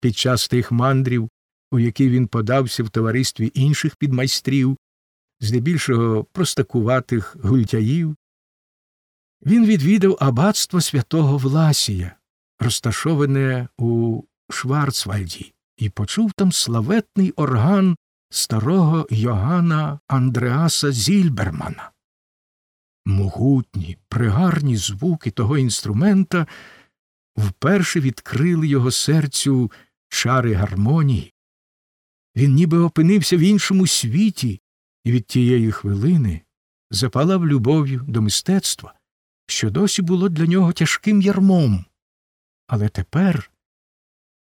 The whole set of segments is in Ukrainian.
під час тих мандрів, у які він подався в товаристві інших підмайстрів, здебільшого простакуватих гультяїв, він відвідав аббатство святого Власія, розташоване у Шварцвальді, і почув там славетний орган старого Йоганна Андреаса Зільбермана. Могутні, пригарні звуки того інструмента вперше відкрили його серцю чари гармонії. Він ніби опинився в іншому світі і від тієї хвилини запалав любов'ю до мистецтва, що досі було для нього тяжким ярмом. Але тепер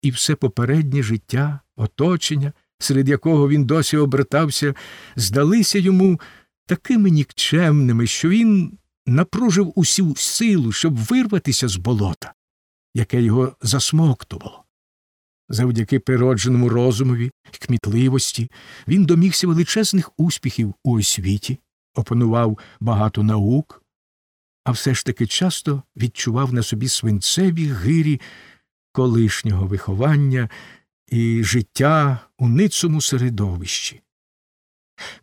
і все попереднє життя, оточення, серед якого він досі обертався, здалися йому такими нікчемними, що він напружив усю силу, щоб вирватися з болота, яке його засмоктувало. Завдяки природженому розумові й кмітливості він домігся величезних успіхів у освіті, опанував багато наук, а все ж таки часто відчував на собі свинцеві гирі колишнього виховання і життя у ницому середовищі.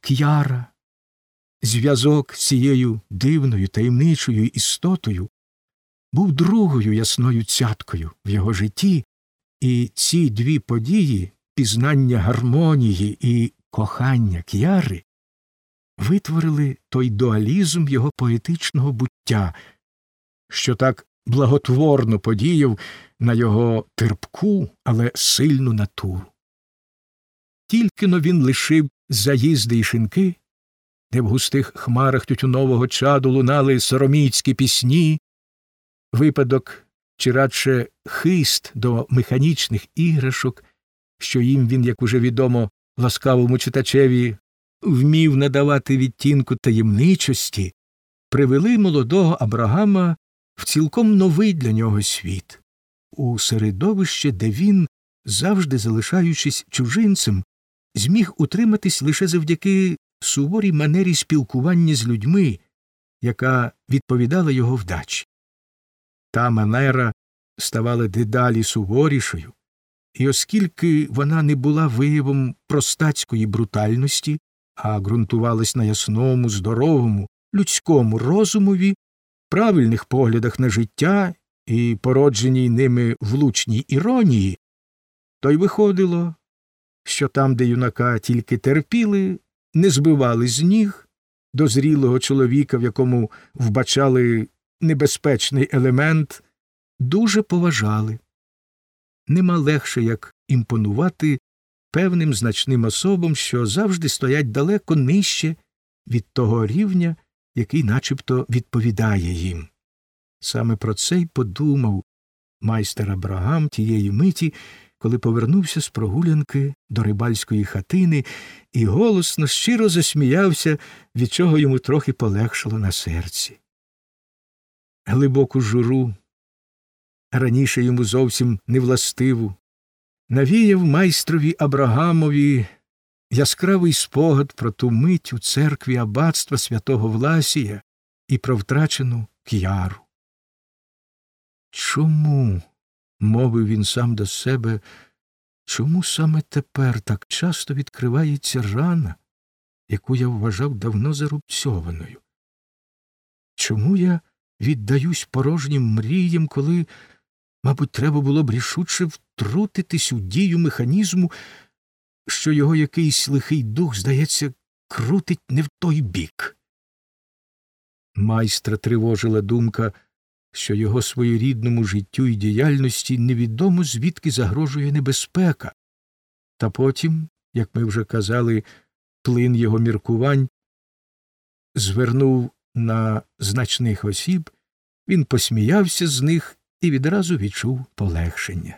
К'яра, зв'язок з цією дивною таємничою істотою був другою ясною цяткою в його житті, і ці дві події пізнання гармонії і кохання к'яри витворили той дуалізм його поетичного буття, що так благотворно подіяв на його терпку, але сильну натуру. Тільки но він лишив заїзди й шинки, де в густих хмарах тютюнового чаду лунали сороміцькі пісні, випадок чи радше хист до механічних іграшок, що їм він, як уже відомо, ласкавому читачеві вмів надавати відтінку таємничості, привели молодого Абрагама в цілком новий для нього світ, у середовище, де він, завжди залишаючись чужинцем, зміг утриматись лише завдяки суворій манері спілкування з людьми, яка відповідала його вдачі. Та манера ставала дедалі суворішою, і оскільки вона не була виявом простацької брутальності, а ґрунтувалась на ясному, здоровому, людському розумові, правильних поглядах на життя і породженій ними влучній іронії, то й виходило, що там, де юнака тільки терпіли, не збивали з ніг до зрілого чоловіка, в якому вбачали небезпечний елемент, дуже поважали. Нема легше, як імпонувати певним значним особам, що завжди стоять далеко нижче від того рівня, який начебто відповідає їм. Саме про це й подумав майстер Абрагам тієї миті, коли повернувся з прогулянки до рибальської хатини і голосно щиро засміявся, від чого йому трохи полегшало на серці. Глибоку журу, раніше йому зовсім невластиву, навіяв майстрові Абрагамові яскравий спогад про ту мить у церкві аббатства святого Власія і про втрачену к'яру. Чому, мовив він сам до себе, чому саме тепер так часто відкривається рана, яку я вважав давно зарубцьованою? Чому я віддаюсь порожнім мріям, коли, мабуть, треба було б рішуче втрутитись у дію механізму, що його якийсь лихий дух, здається, крутить не в той бік? Майстра тривожила думка що його своєрідному життю і діяльності невідомо звідки загрожує небезпека, та потім, як ми вже казали, плин його міркувань звернув на значних осіб, він посміявся з них і відразу відчув полегшення.